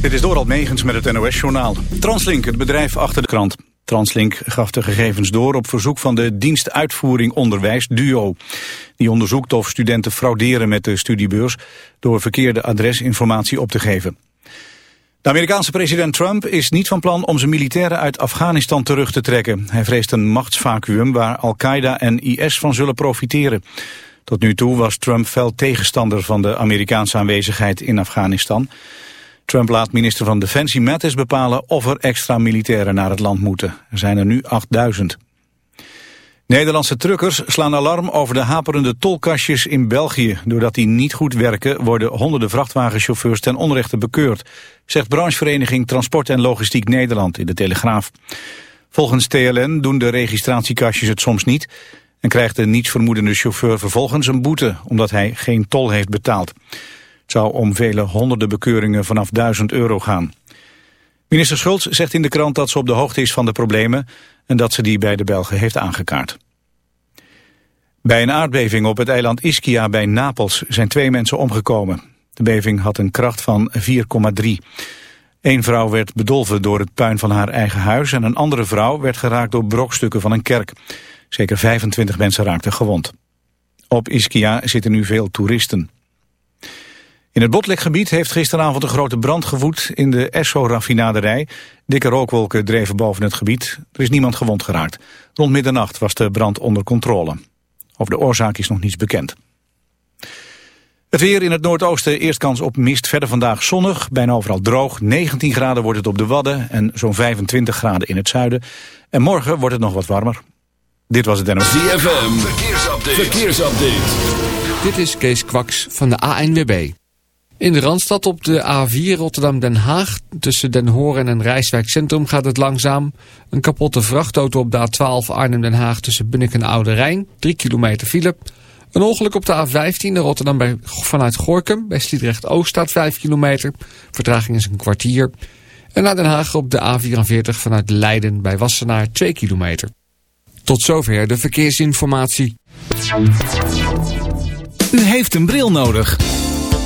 Dit is Doral Megens met het NOS-journaal. Translink, het bedrijf achter de krant. Translink gaf de gegevens door op verzoek van de dienst uitvoering onderwijs DUO. Die onderzoekt of studenten frauderen met de studiebeurs door verkeerde adresinformatie op te geven. De Amerikaanse president Trump is niet van plan om zijn militairen uit Afghanistan terug te trekken. Hij vreest een machtsvacuum waar Al-Qaeda en IS van zullen profiteren. Tot nu toe was Trump fel tegenstander van de Amerikaanse aanwezigheid in Afghanistan. Trump laat minister van Defensie Mattis bepalen of er extra militairen naar het land moeten. Er zijn er nu 8000. Nederlandse truckers slaan alarm over de haperende tolkastjes in België. Doordat die niet goed werken worden honderden vrachtwagenchauffeurs ten onrechte bekeurd, zegt branchevereniging Transport en Logistiek Nederland in de Telegraaf. Volgens TLN doen de registratiekastjes het soms niet en krijgt de nietsvermoedende chauffeur vervolgens een boete omdat hij geen tol heeft betaald. Het zou om vele honderden bekeuringen vanaf 1000 euro gaan. Minister Schultz zegt in de krant dat ze op de hoogte is van de problemen en dat ze die bij de Belgen heeft aangekaart. Bij een aardbeving op het eiland Ischia bij Napels zijn twee mensen omgekomen. De beving had een kracht van 4,3. Eén vrouw werd bedolven door het puin van haar eigen huis... en een andere vrouw werd geraakt door brokstukken van een kerk. Zeker 25 mensen raakten gewond. Op Ischia zitten nu veel toeristen. In het Botlekgebied heeft gisteravond een grote brand gewoed in de Esso-raffinaderij. Dikke rookwolken dreven boven het gebied. Er is niemand gewond geraakt. Rond middernacht was de brand onder controle. Over de oorzaak is nog niets bekend. Het weer in het noordoosten, eerst kans op mist, verder vandaag zonnig, bijna overal droog. 19 graden wordt het op de Wadden en zo'n 25 graden in het zuiden. En morgen wordt het nog wat warmer. Dit was het NOS. ZFM, verkeersupdate. verkeersupdate. Dit is Kees Kwaks van de ANWB. In de Randstad op de A4 Rotterdam-Den Haag. Tussen Den Horen en Rijswijk Centrum gaat het langzaam. Een kapotte vrachtauto op de A12 Arnhem-Den Haag tussen Bunnik en Oude Rijn. 3 kilometer file. Een ongeluk op de A15 naar Rotterdam bij, vanuit Gorkum. Bij Sliedrecht-Oost staat 5 kilometer. Vertraging is een kwartier. En naar Den Haag op de A44 vanuit Leiden bij Wassenaar 2 kilometer. Tot zover de verkeersinformatie. U heeft een bril nodig.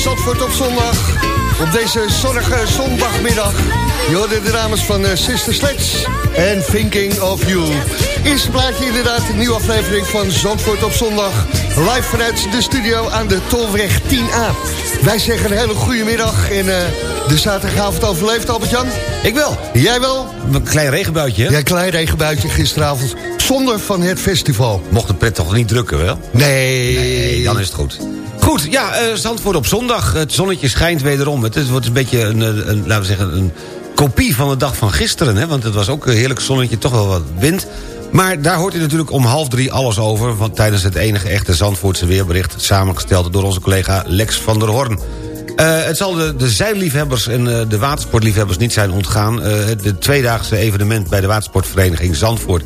Zandvoort op zondag. Op deze zonnige zondagmiddag. Je hoorde de dames van uh, Sister Sledge en Thinking of You. Eerste plaatje inderdaad, een nieuwe aflevering van Zandvoort op zondag. Live vanuit de studio aan de Tolweg 10A. Wij zeggen een hele goede middag en uh, de zaterdagavond overleefd, Albert-Jan? Ik wel. Jij wel? Een klein regenbuitje, hè? Ja, een klein regenbuitje gisteravond. Zonder van het festival. Mocht de pret toch niet drukken, wel? Nee. nee dan is het goed. Goed, ja, uh, Zandvoort op zondag. Het zonnetje schijnt wederom. Het wordt een beetje een, een, laten we zeggen, een kopie van de dag van gisteren. Hè? Want het was ook een heerlijk zonnetje, toch wel wat wind. Maar daar hoort u natuurlijk om half drie alles over... Want tijdens het enige echte Zandvoortse weerbericht... samengesteld door onze collega Lex van der Horn. Uh, het zal de, de zeilliefhebbers en de watersportliefhebbers niet zijn ontgaan. Uh, de tweedaagse evenement bij de watersportvereniging Zandvoort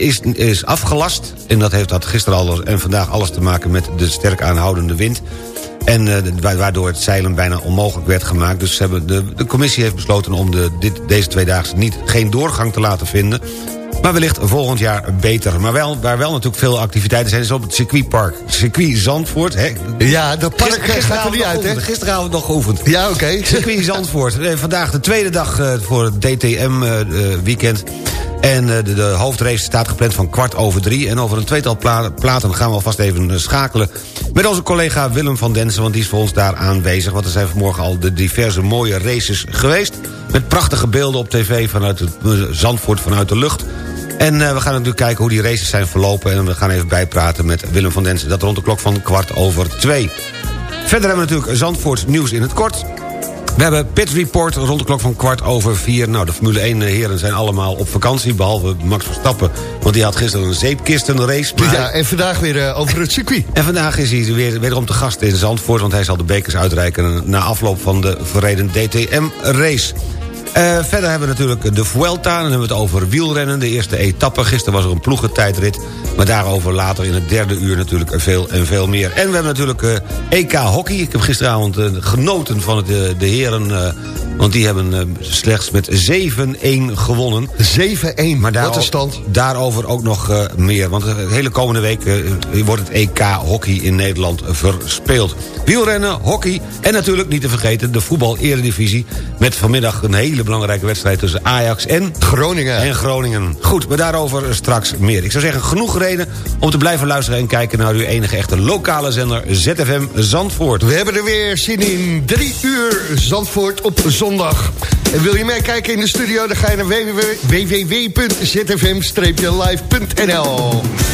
is, is afgelast. En dat heeft dat gisteren al en vandaag alles te maken met de sterk aanhoudende wind. En uh, waardoor het zeilen bijna onmogelijk werd gemaakt. Dus hebben de, de commissie heeft besloten om de, dit, deze tweedaagse niet, geen doorgang te laten vinden. Maar wellicht volgend jaar beter. Maar wel, waar wel natuurlijk veel activiteiten zijn... is op het circuitpark. Circuit Zandvoort. Hè? Ja, dat park Gister, gaat er niet uit, hè? Gisteravond nog geoefend. Ja, oké. Okay. Circuit Zandvoort. Vandaag de tweede dag voor het DTM-weekend. Uh, en de, de, hoofdrace staat gepland van kwart over drie. En over een tweetal pla platen gaan we alvast even schakelen... met onze collega Willem van Densen, want die is voor ons daar aanwezig. Want er zijn vanmorgen al de diverse mooie races geweest... met prachtige beelden op tv vanuit het Zandvoort, vanuit de lucht... En we gaan natuurlijk kijken hoe die races zijn verlopen... en we gaan even bijpraten met Willem van Densen. Dat rond de klok van kwart over twee. Verder hebben we natuurlijk Zandvoorts nieuws in het kort. We hebben Pit Report rond de klok van kwart over vier. Nou, de Formule 1 heren zijn allemaal op vakantie... behalve Max Verstappen, want die had gisteren een zeepkistenrace. Maar... Ja, en vandaag weer uh, over het circuit. En vandaag is hij weer, wederom te gast in Zandvoort... want hij zal de bekers uitreiken na afloop van de verreden DTM-race. Uh, verder hebben we natuurlijk de Vuelta. Dan hebben we het over wielrennen. De eerste etappe. Gisteren was er een ploegentijdrit. Maar daarover later in het derde uur natuurlijk veel en veel meer. En we hebben natuurlijk EK Hockey. Ik heb gisteravond uh, genoten van het, de heren... want die hebben slechts met 7-1 gewonnen. 7-1, maar wat een stand. Daarover ook nog meer. Want de hele komende week wordt het EK Hockey in Nederland verspeeld. Wielrennen, hockey en natuurlijk niet te vergeten... de voetbal-eredivisie met vanmiddag een hele belangrijke wedstrijd tussen Ajax en Groningen. En Groningen. Goed, maar daarover straks meer. Ik zou zeggen, genoeg reden om te blijven luisteren... en kijken naar uw enige echte lokale zender ZFM Zandvoort. We hebben er weer zin in. Drie uur Zandvoort op zondag. En wil je meekijken in de studio, dan ga je naar www.zfm-live.nl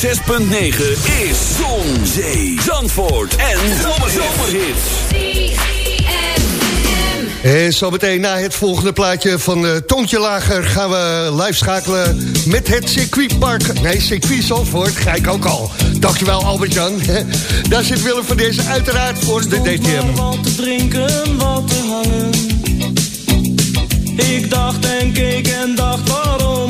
106.9 is Zon, Zee, Zandvoort en Zomerhits. En zo meteen na het volgende plaatje van uh, Toontje Lager... gaan we live schakelen met het circuitpark. Nee, circuit Zandvoort, ga ik ook al. Dankjewel Albert-Jan. Daar zit Willem van deze uiteraard voor de DTM. wat te drinken, wat te hangen. Ik dacht en keek en dacht waarom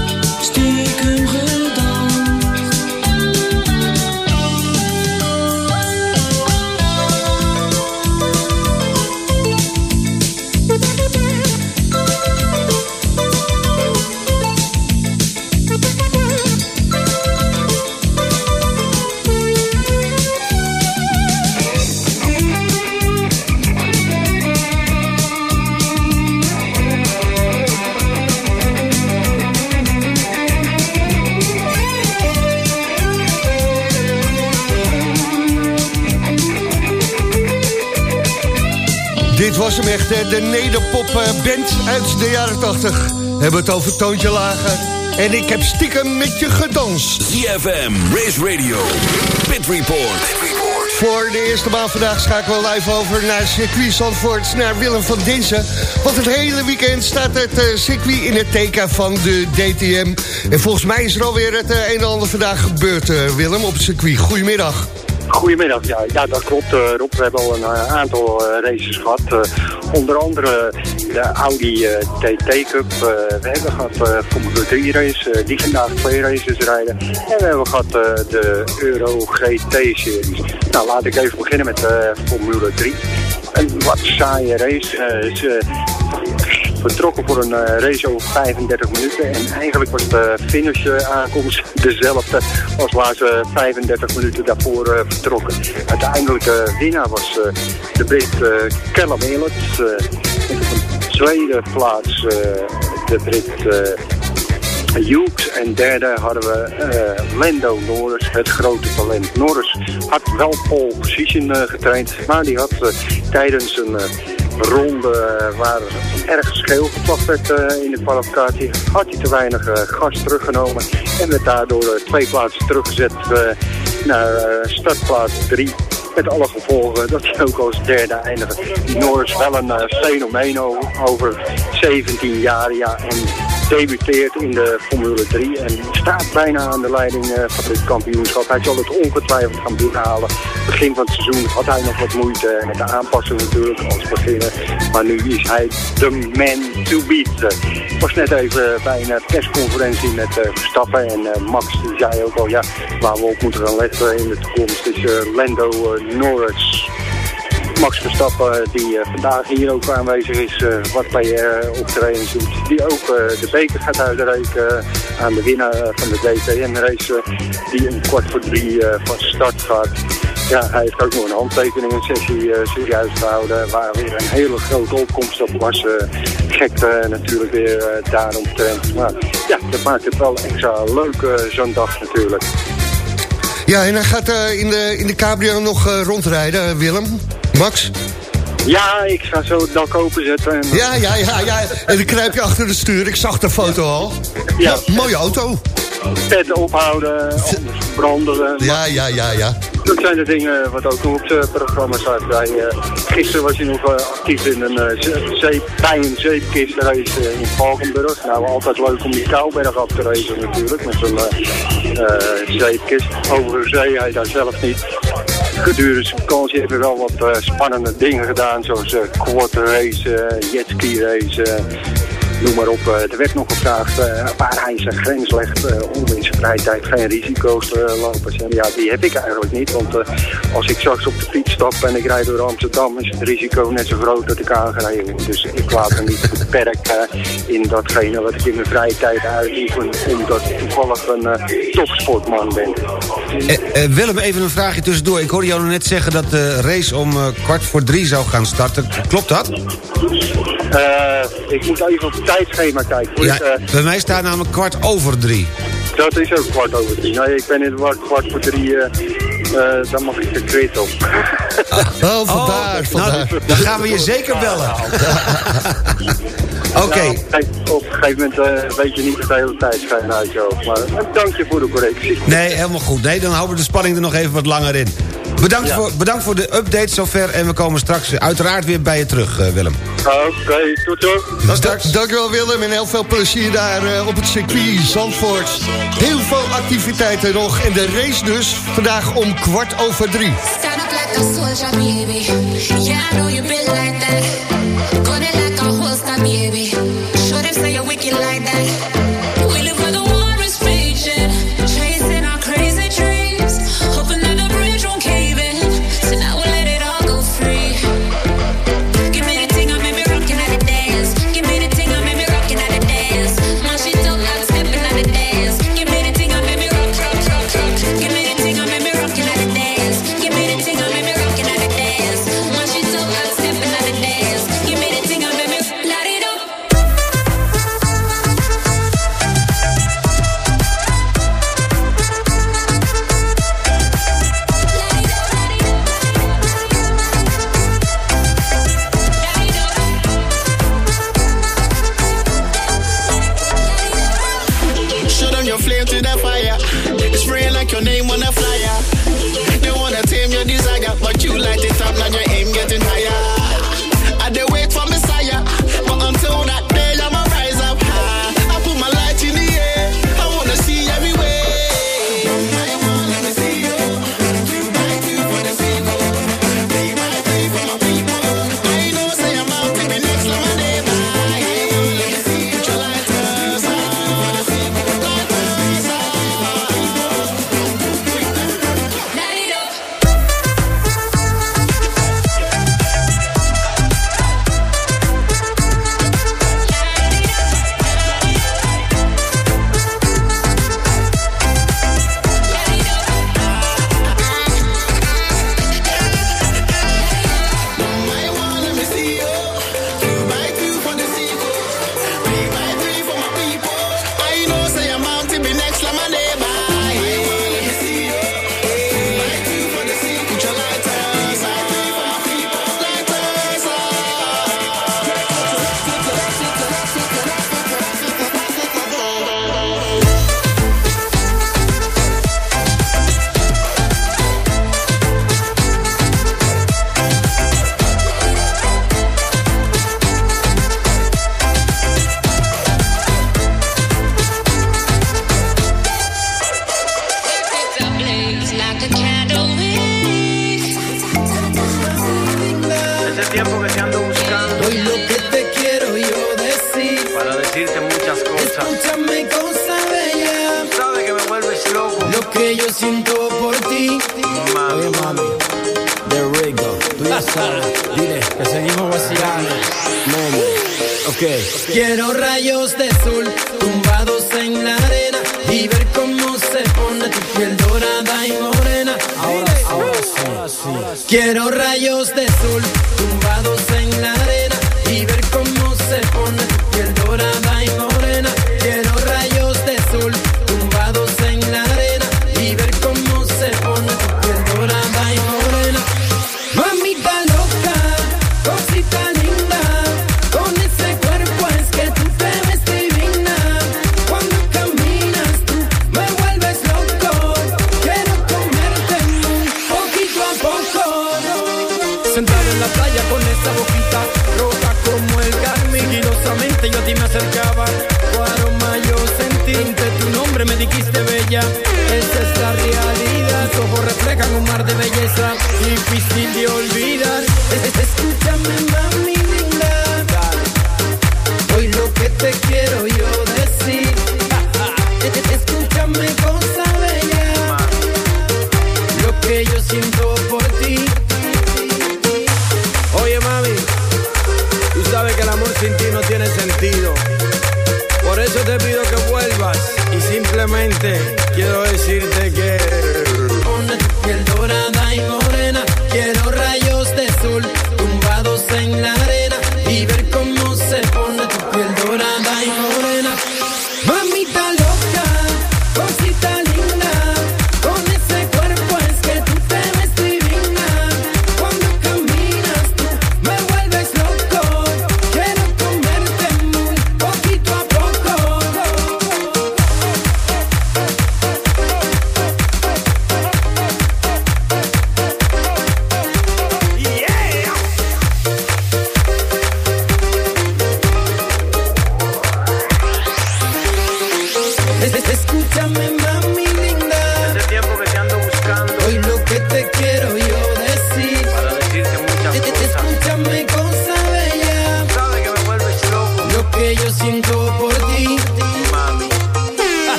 Was hem echt, hè, de nederpop eh, uit de jaren 80. Hebben het over Toontje Lager. En ik heb stiekem met je gedanst. ZFM, Race Radio, Pit Report. Voor de eerste maal vandaag schakelen we live over naar circuit Zandvoort, naar Willem van Dinsen. Want het hele weekend staat het eh, circuit in het teken van de DTM. En volgens mij is er alweer het eh, een en ander vandaag gebeurd, Willem, op het circuit. Goedemiddag. Goedemiddag, ja, ja dat klopt uh, Rob. We hebben al een uh, aantal uh, races gehad. onder andere de Audi TT Cup. we hebben gehad Formule 3 race, die vandaag twee races rijden. En we hebben gehad de Euro GT series. Nou, laat ik even beginnen met Formule 3. Een wat saaie race. Vertrokken voor een uh, race over 35 minuten. En eigenlijk was de finish uh, aankomst dezelfde als waar ze 35 minuten daarvoor uh, vertrokken. Uiteindelijk de winnaar was de Brit Callum Elliott. op een tweede plaats de Brit Hughes en derde hadden we Lando Norris, het grote talent. Norris had wel pole position getraind, maar die had tijdens een ronde waar erg scheel gepakt werd uh, in de kwalificatie, had hij te weinig uh, gas teruggenomen en werd daardoor twee plaatsen teruggezet naar startplaats 3. Met alle gevolgen dat hij ook als derde eindigde. Norris wel een fenomeen over 17 jaar ja, en debuteert in de Formule 3 en staat bijna aan de leiding uh, van dit kampioenschap. Hij zal het ongetwijfeld gaan binnenhalen. Begin van het seizoen had hij nog wat moeite met de aanpassing natuurlijk als beginner. Maar nu is hij de man to beat. Ik was net even bij een persconferentie met uh, Verstappen en uh, Max die zei ook al ja, waar we op moeten gaan letten in de toekomst is Lando Norris. Max Verstappen, die uh, vandaag hier ook aanwezig is, uh, wat PR optredens doet. Die ook de beker gaat uitreiken aan de winnaar van de DTM-race, die om kwart voor drie van start gaat. Ja, hij heeft ook nog een handtekeningensessie uh, serieus gehouden, waar weer een hele grote opkomst op was. Uh, gekte natuurlijk weer uh, daaromtrent. Maar ja, dat maakt het wel extra leuk zo'n dag natuurlijk. Ja, en hij gaat in, de, in de cabrio nog rondrijden, Willem. Max? Ja, ik ga zo het dak openzetten. En... Ja, ja, ja, ja. En dan kruip je achter de stuur. Ik zag de foto al. Ja. mooie auto. Pet ophouden, anders branden. Ja, ja, ja, ja. Dat zijn de dingen wat ook op het programma staat. Uh, gisteren was hij nog uh, actief in een, uh, zeep, bij een zeepkistrace in Valkenburg. Nou, altijd leuk om die Kouwberg af te racen natuurlijk, met zo'n zeepkist. Overigens zei hij daar zelf niet. Gedurende zijn vakantie heeft hij wel wat spannende dingen gedaan, zoals quad race, jetski race noem maar op. er werd nog gevraagd waar hij zijn grens legt om in zijn vrije tijd geen risico's te lopen. En ja, die heb ik eigenlijk niet, want als ik straks op de fiets stap en ik rijd door Amsterdam, is het risico net zo groot dat ik aangereden word. Dus ik laat me niet beperken in datgene wat ik in mijn vrije tijd uitoefen, omdat ik toevallig een topsportman ben. Willem, even een vraagje tussendoor. Ik hoorde jou net zeggen dat de race om kwart voor drie zou gaan starten. Klopt dat? Uh, ik moet even op tijdschema kijken. Ja, uh, bij mij staat namelijk kwart over drie. Dat is ook kwart over drie. Nee, ik ben in de kwart voor drie. Uh, dan mag ik de quiz op. oh, vandaar. Oh. Nou, dan gaan we je zeker bellen. Oké. Okay. Nou, op een gegeven moment weet je niet de hele tijdschema uit je hoofd. Maar dank je voor de correctie. Nee, helemaal goed. Nee, dan houden we de spanning er nog even wat langer in. Bedankt, voor, bedankt voor de update zover. En we komen straks uiteraard weer bij je terug, uh, Willem. Oké, tot zo. Dankjewel Willem en heel veel plezier daar uh, op het circuit Zandvoort. Heel veel activiteiten nog. En de race dus vandaag om kwart over drie. Stand up like a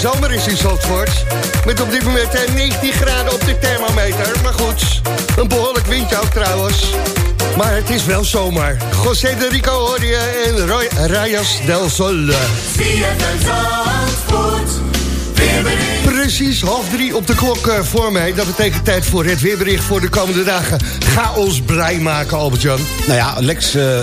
zomer is in Zandvoort. Met op dit moment 19 graden op de thermometer. Maar goed, een behoorlijk windje ook trouwens. Maar het is wel zomer. José de Rico hoor je en Roy Rayas del Sol. Precies half drie op de klok uh, voor mij. Dat betekent tijd voor het weerbericht voor de komende dagen. Ga ons blij maken, Albert-Jan. Nou ja, Lex, uh,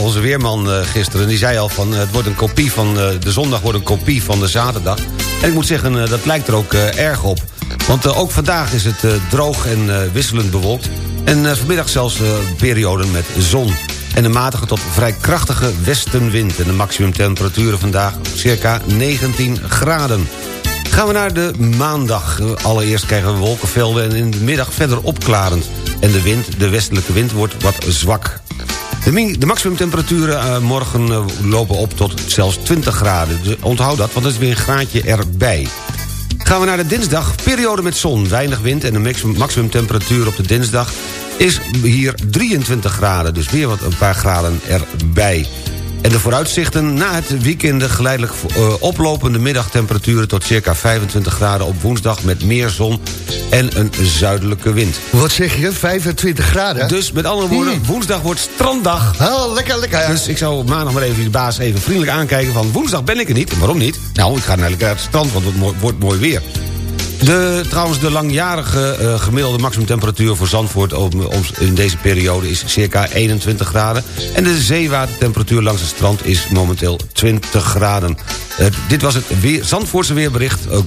onze weerman uh, gisteren, die zei al van... het wordt een kopie van de zondag wordt een kopie van de zaterdag. En ik moet zeggen, dat lijkt er ook erg op. Want ook vandaag is het droog en wisselend bewolkt. En vanmiddag zelfs perioden met zon. En een matige tot vrij krachtige westenwind. En de maximumtemperaturen vandaag circa 19 graden. Gaan we naar de maandag. Allereerst krijgen we wolkenvelden en in de middag verder opklarend. En de wind, de westelijke wind, wordt wat zwak. De, de maximumtemperaturen uh, morgen uh, lopen op tot zelfs 20 graden. Dus onthoud dat, want er is weer een graadje erbij. Gaan we naar de dinsdag, periode met zon, weinig wind... en de maximumtemperatuur op de dinsdag is hier 23 graden. Dus weer wat een paar graden erbij. En de vooruitzichten na het weekend geleidelijk uh, oplopende middagtemperaturen... tot circa 25 graden op woensdag met meer zon en een zuidelijke wind. Wat zeg je, 25 graden? Dus met andere woorden, woensdag wordt stranddag. Oh, lekker, lekker. Dus ik zou maandag maar even de baas even vriendelijk aankijken van... woensdag ben ik er niet. waarom niet? Nou, ik ga naar het strand, want het wordt mooi weer. De, trouwens, de langjarige uh, gemiddelde maximumtemperatuur voor Zandvoort in deze periode is circa 21 graden. En de zeewatertemperatuur langs het strand is momenteel 20 graden. Uh, dit was het weer, Zandvoortse weerbericht uh,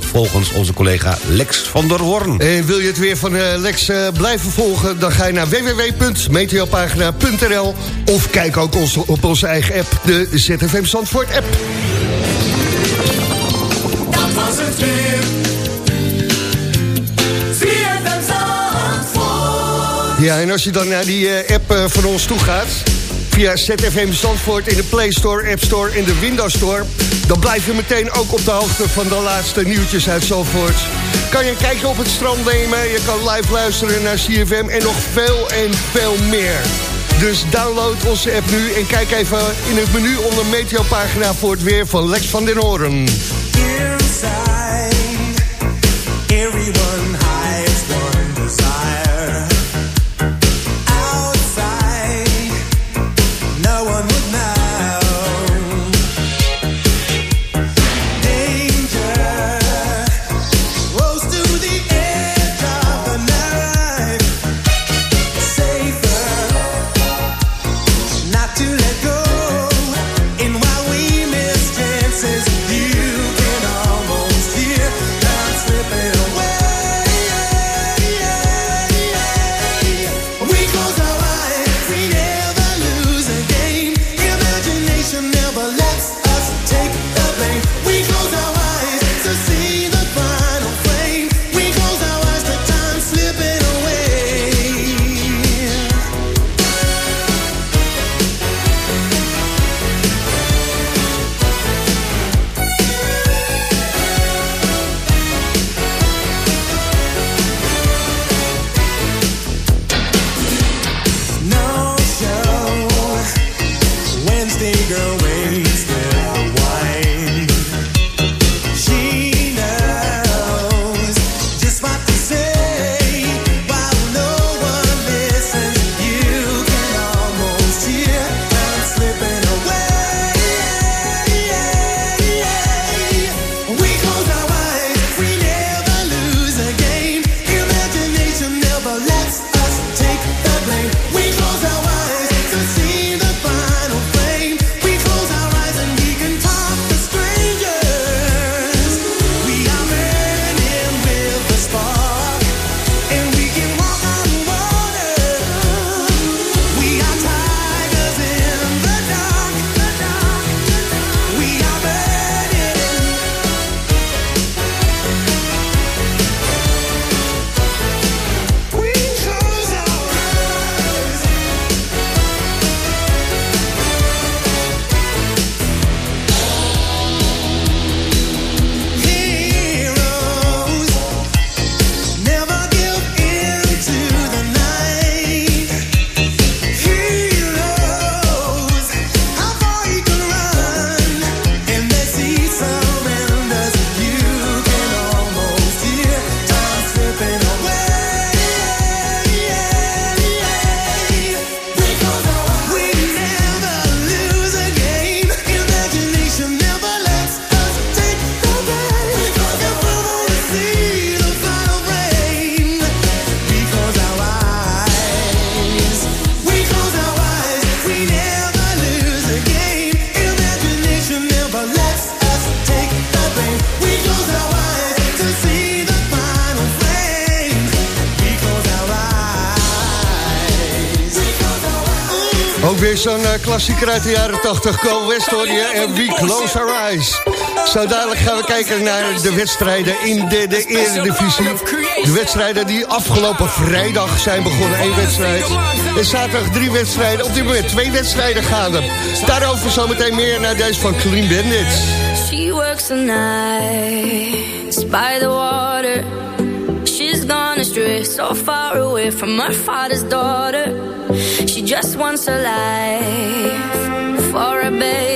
volgens onze collega Lex van der Hoorn. En wil je het weer van Lex blijven volgen, dan ga je naar www.meteopagina.nl of kijk ook op onze eigen app, de ZFM Zandvoort app. Dat was het weer. Ja, en als je dan naar die uh, app uh, van ons toe gaat... via ZFM Zandvoort in de Play Store, App Store en de Windows Store... dan blijf je meteen ook op de hoogte van de laatste nieuwtjes uit Zandvoort. Kan je kijkje op het strand nemen, je kan live luisteren naar CFM... en nog veel en veel meer. Dus download onze app nu en kijk even in het menu onder Meteopagina... voor het weer van Lex van den Hoorn. Weer zo'n uh, klassieker uit de jaren 80. Go West en We Close Our Eyes. Zo dadelijk gaan we kijken naar de wedstrijden in de, de Eredivisie. De wedstrijden die afgelopen vrijdag zijn begonnen. Eén wedstrijd. En zaterdag drie wedstrijden. Op dit moment twee wedstrijden gaande. Daarover zometeen meer naar deze van Clean Bandits. She works the nights by the water. So far away from her father's daughter. She just wants a life for a baby.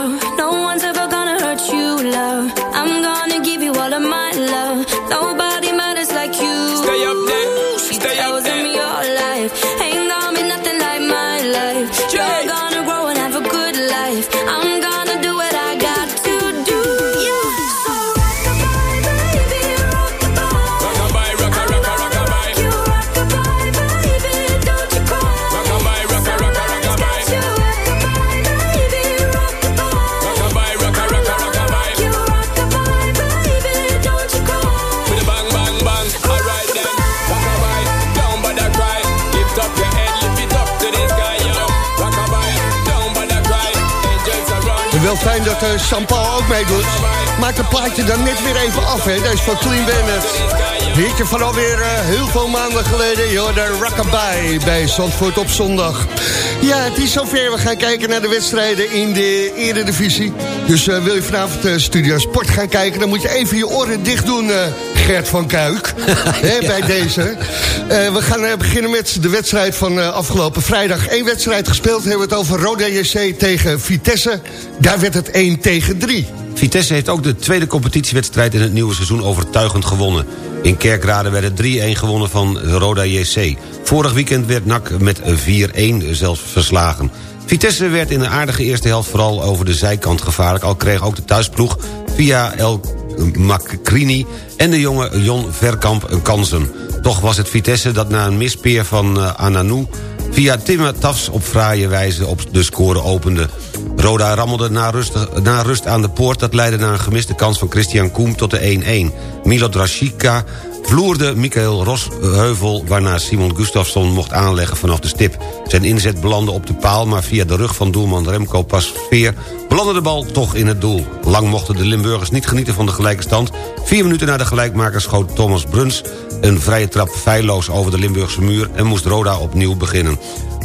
uh, Sampal ook meedoet. Maakt het plaatje dan net weer even af, hè. Deze van Clean Bandit. Hitje van alweer uh, heel veel maanden geleden. Joh, de Rockabye bij Zandvoort op zondag. Ja, het is zover. We gaan kijken naar de wedstrijden in de Eredivisie. Dus uh, wil je vanavond uh, Studio Sport gaan kijken... dan moet je even je oren dicht doen, Gert van Kuik. Hè, bij deze. we gaan beginnen met de wedstrijd van afgelopen vrijdag. Eén wedstrijd gespeeld. Hebben we het over Roda JC tegen Vitesse. Daar werd het 1 tegen 3. Vitesse heeft ook de tweede competitiewedstrijd in het nieuwe seizoen overtuigend gewonnen. In Kerkrade werd het 3-1 gewonnen van Roda JC. Vorig weekend werd NAC met 4-1 zelfs verslagen. Vitesse werd in de aardige eerste helft vooral over de zijkant gevaarlijk... al kreeg ook de thuisploeg via El Macrini en de jonge Jon Verkamp een kansen. Toch was het Vitesse dat na een mispeer van uh, Ananou... via Timmer Tafs op fraaie wijze op de score opende. Roda rammelde na rust, na rust aan de poort... dat leidde naar een gemiste kans van Christian Koem tot de 1-1. Milot Rashica vloerde Michael Rosheuvel... waarna Simon Gustafsson mocht aanleggen vanaf de stip. Zijn inzet belandde op de paal, maar via de rug van doelman Remco Pasveer... belandde de bal toch in het doel. Lang mochten de Limburgers niet genieten van de gelijke stand. Vier minuten na de gelijkmaker schoot Thomas Bruns... een vrije trap feilloos over de Limburgse muur... en moest Roda opnieuw beginnen.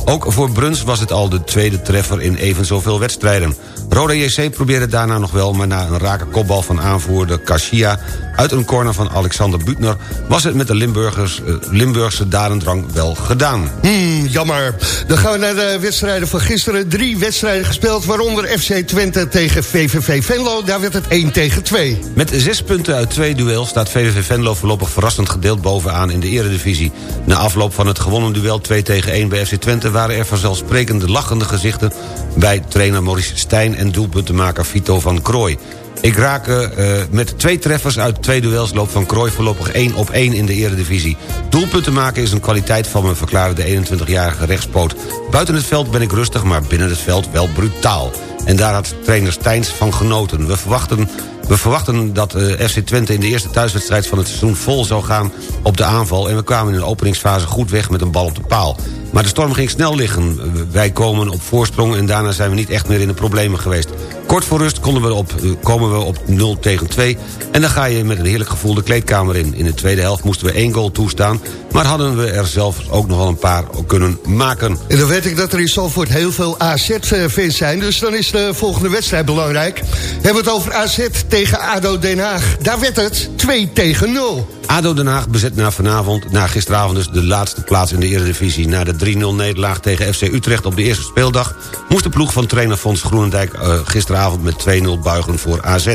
Ook voor Bruns was het al de tweede treffer in even zoveel wedstrijden. Roda JC probeerde daarna nog wel... maar na een rake kopbal van aanvoerder Kashia... uit een corner van Alexander Butner... was het met de Limburgers, uh, Limburgse dadendrang wel gedaan. Hmm, jammer. Dan gaan we naar de wedstrijden van gisteren. Drie wedstrijden gespeeld, waaronder FC Twente tegen VVV Venlo. Daar werd het 1 tegen 2. Met zes punten uit twee duels staat VVV Venlo voorlopig verrassend gedeeld bovenaan in de eredivisie. Na afloop van het gewonnen duel 2 tegen 1 bij FC Twente... waren er vanzelfsprekende lachende gezichten bij trainer Maurice Stijn en doelpuntenmaker Vito van Krooi. Ik raak uh, met twee treffers uit twee duels loopt Van Krooi voorlopig 1 op 1 in de eredivisie. Doelpunten maken is een kwaliteit van me, verklaarde de 21-jarige rechtspoot. Buiten het veld ben ik rustig, maar binnen het veld wel brutaal. En daar had trainer Steins van genoten. We verwachten we verwachten dat uh, FC Twente in de eerste thuiswedstrijd van het seizoen vol zou gaan op de aanval... en we kwamen in de openingsfase goed weg met een bal op de paal. Maar de storm ging snel liggen. Wij komen op voorsprong en daarna zijn we niet echt meer in de problemen geweest. Kort voor rust konden we op, komen we op 0 tegen 2... en dan ga je met een heerlijk gevoel de kleedkamer in. In de tweede helft moesten we één goal toestaan... maar hadden we er zelf ook nog wel een paar kunnen maken. En dan weet ik dat er in Salford heel veel AZ-fans zijn... dus dan is de volgende wedstrijd belangrijk. Hebben we het over AZ tegen ADO Den Haag. Daar werd het 2 tegen 0. ADO Den Haag bezet na vanavond, na gisteravond dus de laatste plaats in de Eredivisie. Na de 3-0 nederlaag tegen FC Utrecht op de eerste speeldag... moest de ploeg van trainer Fons Groenendijk uh, gisteravond met 2-0 buigen voor AZ.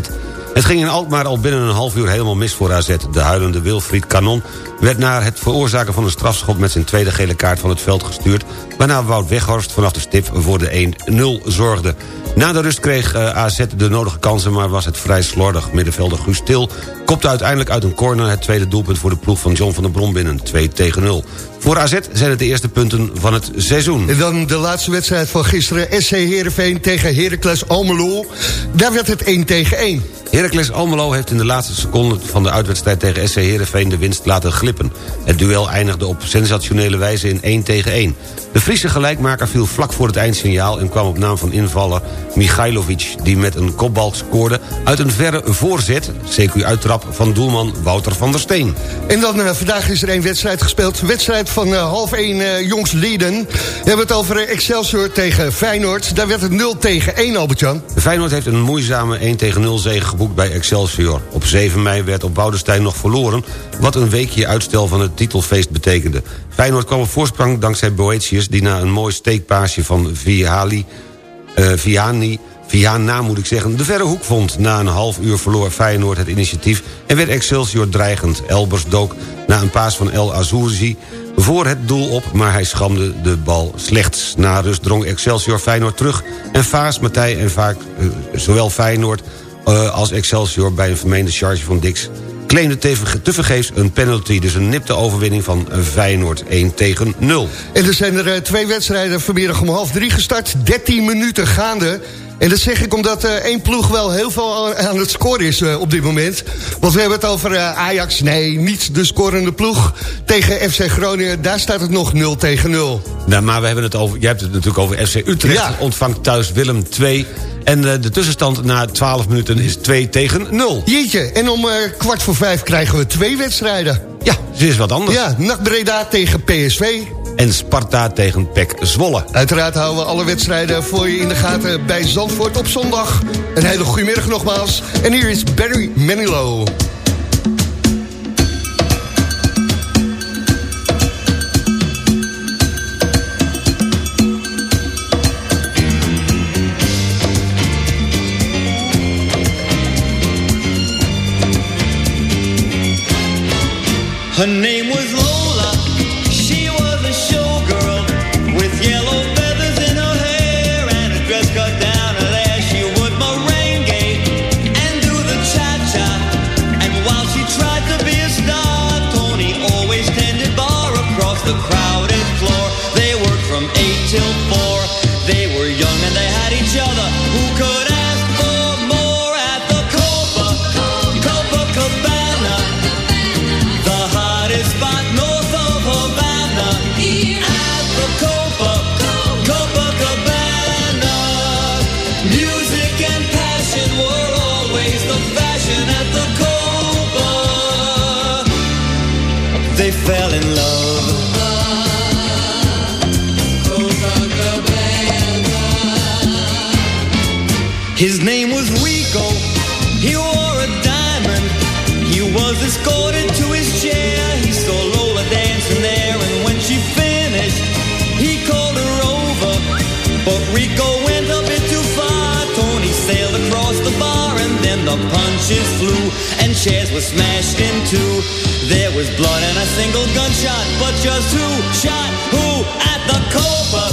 Het ging in Alkmaar al binnen een half uur helemaal mis voor AZ. De huilende Wilfried Kanon werd naar het veroorzaken van een strafschop... met zijn tweede gele kaart van het veld gestuurd... waarna Wout Weghorst vanaf de stip voor de 1-0 zorgde. Na de rust kreeg uh, AZ de nodige kansen, maar was het vrij slordig. Middenvelder Guus Stil kopte uiteindelijk uit een corner... het tweede doelpunt voor de ploeg van John van der Brom binnen, 2 tegen 0. Voor AZ zijn het de eerste punten van het seizoen. En dan de laatste wedstrijd van gisteren. SC Heerenveen tegen Heracles Almelo. Daar werd het 1 tegen 1. Heracles Almelo heeft in de laatste seconde van de uitwedstrijd tegen SC Heerenveen de winst laten glippen. Het duel eindigde op sensationele wijze in 1 tegen 1. De Friese gelijkmaker viel vlak voor het eindsignaal... en kwam op naam van invaller Michailovic... die met een kopbal scoorde uit een verre voorzet... CQ-uittrap van doelman Wouter van der Steen. En dan uh, vandaag is er een wedstrijd gespeeld. Wedstrijd van uh, half 1 uh, Jongs Leden. We hebben het over Excelsior tegen Feyenoord. Daar werd het 0 tegen 1, Albert-Jan. Feyenoord heeft een moeizame 1 tegen 0 zege geboekt bij Excelsior. Op 7 mei werd op Boudestein nog verloren... wat een weekje uitstel van het titelfeest betekende. Feyenoord kwam op voorsprong dankzij Boetius... die na een mooi steekpaasje van Viali, uh, Viani... Viana moet ik zeggen, de verre hoek vond. Na een half uur verloor Feyenoord het initiatief... en werd Excelsior dreigend. Elbers dook na een paas van El Azourzi voor het doel op... maar hij schamde de bal slechts. Na rust drong Excelsior Feyenoord terug... en Vaas, Matthij en vaak uh, zowel Feyenoord uh, als Excelsior... bij een vermeende charge van Dix claimde tevergeefs een penalty. Dus een nipte overwinning van Feyenoord 1 tegen 0. En er zijn er uh, twee wedstrijden vanmiddag om half drie gestart. 13 minuten gaande. En dat zeg ik omdat uh, één ploeg wel heel veel aan het scoren is uh, op dit moment. Want we hebben het over uh, Ajax. Nee, niet de scorende ploeg. Tegen FC Groningen, daar staat het nog 0 tegen 0. Nou, maar we hebben het over, jij hebt het natuurlijk over FC Utrecht. Ja. Ontvangt thuis Willem 2. En de tussenstand na 12 minuten is 2 tegen 0. Jeetje, en om kwart voor vijf krijgen we twee wedstrijden. Ja, het is wat anders. Ja, NAC Breda tegen PSV en Sparta tegen PEC Zwolle. Uiteraard houden we alle wedstrijden voor je in de gaten bij Zandvoort op zondag. Een hele goede middag nogmaals. En hier is Barry Manilow. Her name was punches flew, and chairs were smashed in two. There was blood and a single gunshot, but just who shot who at the Copa?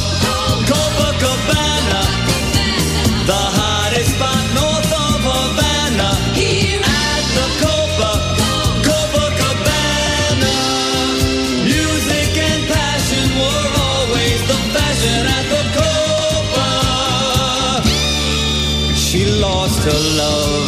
Copa Cabana, the hottest spot north of Havana. Here At the Copa, Copa Cabana, music and passion were always the fashion at the Copa. She lost her love.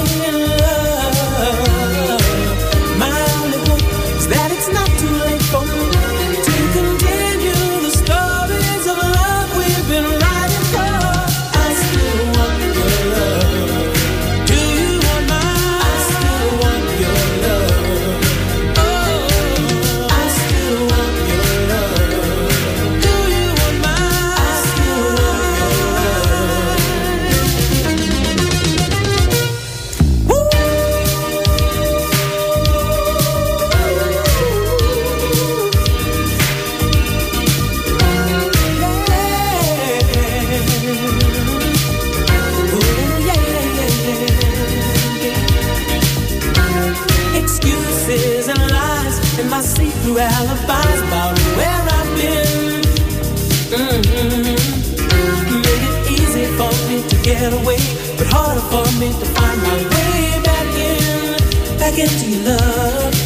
get to your love.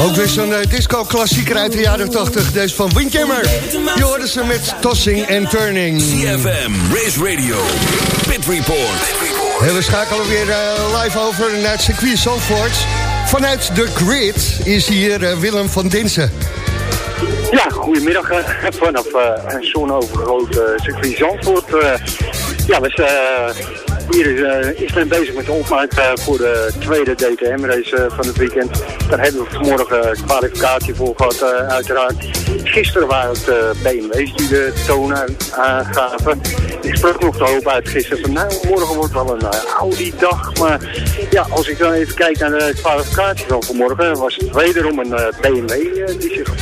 Ook weer zo'n eh, disco-klassieker uit de jaren 80. Deze van Windjammer. Je hoorde ze met Tossing and Turning. CFM, Race Radio, Pit Report. En we schakelen weer eh, live over naar het circuit Zandvoort. Vanuit de grid is hier eh, Willem van Dinsen. Ja, goedemiddag vanaf eh, een zonovergrote circuit Zandvoort. Ja, we zijn, hier is, eh, is men bezig met de opmaak eh, voor de tweede DTM-race eh, van het weekend. Daar hebben we vanmorgen kwalificatie voor gehad, eh, uiteraard. Gisteren waren het BMW's die de toon aan- aangaven. Ik sprak nog de hoop uit gisteren van nou, morgen wordt wel een Audi-dag. Maar ja, als ik dan even kijk naar de kwalificatie van vanmorgen, was het wederom een BMW die zich op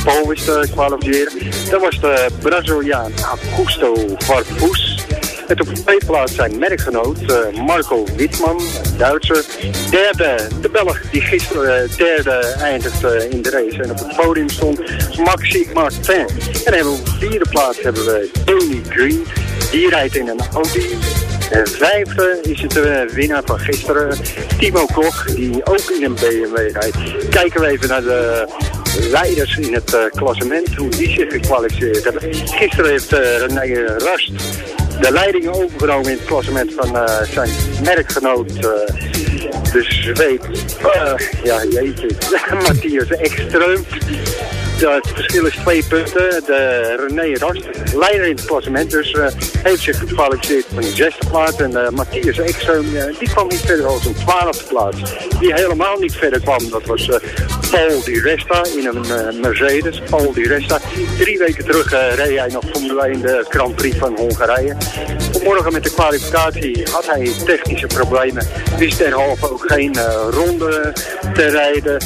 kwalificeren. Dat was de Braziliaan Augusto Farfus. Met op de tweede plaats zijn merkgenoot eh, Marco Witman, Duitser. Derde, de Belg die gisteren eh, derde eindigde in de race. En op het podium stond Maxi Martin. En hebben op de vierde plaats hebben we Tony Green. Die rijdt in een Audi. En vijfde is het winnaar van gisteren, Timo Koch, die ook in een BMW rijdt. Kijken we even naar de leiders in het eh, klassement, hoe die zich gekwalificeerd hebben. Gisteren heeft uh, René Rast de leiding overgenomen in het klassement van eh, zijn merkgenoot, de Zweed. Ja, jeetje, Matthias Ekström. Het verschil is twee punten. De René Rast, leider in het klassement, dus uh, heeft zich gekwalificeerd voor een zesde plaats. En uh, Matthias Ekström, die kwam niet verder als een twaalfde plaats. Die helemaal niet verder kwam, dat was Paul Di Resta in een Mercedes. Paul Di Resta. Drie weken terug reed hij nog Formule 1 de Grand Prix van Hongarije. Vanmorgen met de kwalificatie had hij technische problemen. Wist derhalve ook geen ronde te rijden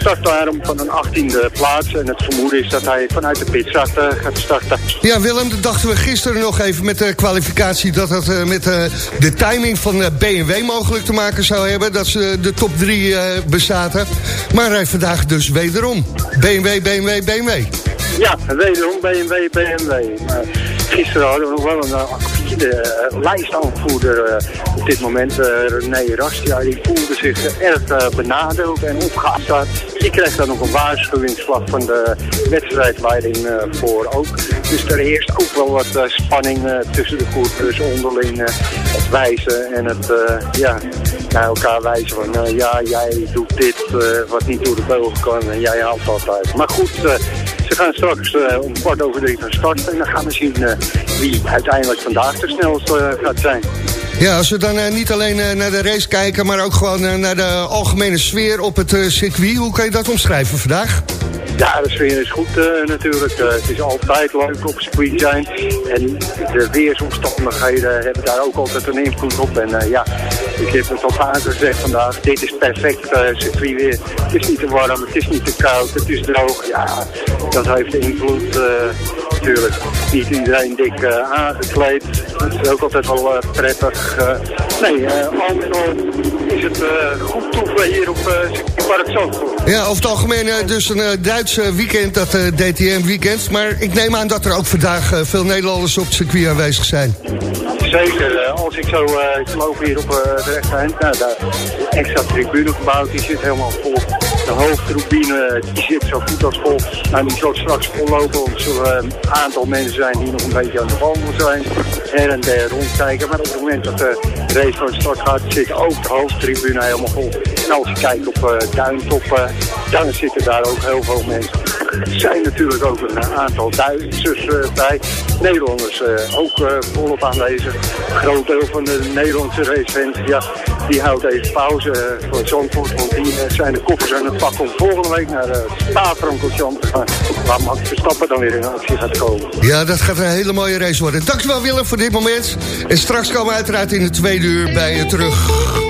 start daarom van een 18e plaats. En het vermoeden is dat hij vanuit de pitstart uh, gaat starten. Ja, Willem, dat dachten we gisteren nog even met de kwalificatie... dat het uh, met uh, de timing van BMW mogelijk te maken zou hebben... dat ze de top 3 bezaten. Maar hij vandaag dus wederom. BMW, BMW, BMW. Ja, wederom BMW, BMW. Maar gisteren hadden we nog wel een actieve lijstaanvoerder op dit moment. René Rast, ja, die voelde zich erg benadeeld en opgehaald. Die kreeg dan nog een waarschuwingsslag van de wedstrijdleiding voor ook. Dus er heerst ook wel wat spanning tussen de coureurs onderling. het wijzen en het ja, naar elkaar wijzen van ja, jij doet dit wat niet door de beugel kan en jij haalt dat uit. Maar goed, ze gaan straks om kwart over drie van start en dan gaan we zien wie uiteindelijk vandaag de snelste gaat zijn. Ja, als we dan uh, niet alleen uh, naar de race kijken... maar ook gewoon uh, naar de algemene sfeer op het circuit. Hoe kan je dat omschrijven vandaag? Ja, de sfeer is goed natuurlijk. het is altijd leuk op circuit zijn. En de weersomstandigheden hebben daar ook altijd een invloed op. En ja, ik heb het al vaker gezegd vandaag. Dit is perfect circuit weer. Het is niet te warm, het is niet te koud, het is droog. Ja, dat heeft invloed natuurlijk. Niet iedereen dik aangekleed. Dat is ook altijd wel prettig. Uh, nee, uh, al in al is het goed toeven hier op uh, Park Zandvoort. Ja, over het algemeen dus een Duits weekend, dat DTM-weekend. Maar ik neem aan dat er ook vandaag veel Nederlanders op het circuit aanwezig zijn. Zeker, als ik zo, ik loop hier op de rechterhand, nou, daar extra tribune gebouwd, die zit helemaal vol de hoofdtribune die zit zo goed als vol. Nou, die zal straks vollopen, want er zullen een aantal mensen zijn die nog een beetje aan de wandel zijn. Her en der rondkijken. Maar op het moment dat de race van start gaat, zit ook de hoofdtribune helemaal vol. En als je kijkt op Duintop, dan zitten daar ook heel veel mensen. Zijn natuurlijk ook een aantal Duitsers uh, bij. Nederlanders ook volop aanwezig. Een groot deel van de Nederlandse racefans, ja, die houdt even pauze voor Zandvoort. Want die zijn de koffers aan het pakken om volgende week naar Spa-Francorchamps te gaan. Waar Max Verstappen dan weer in actie gaat komen. Ja, dat gaat een hele mooie race worden. Dankjewel Willem voor dit moment. En straks komen we uiteraard in de tweede uur bij je terug.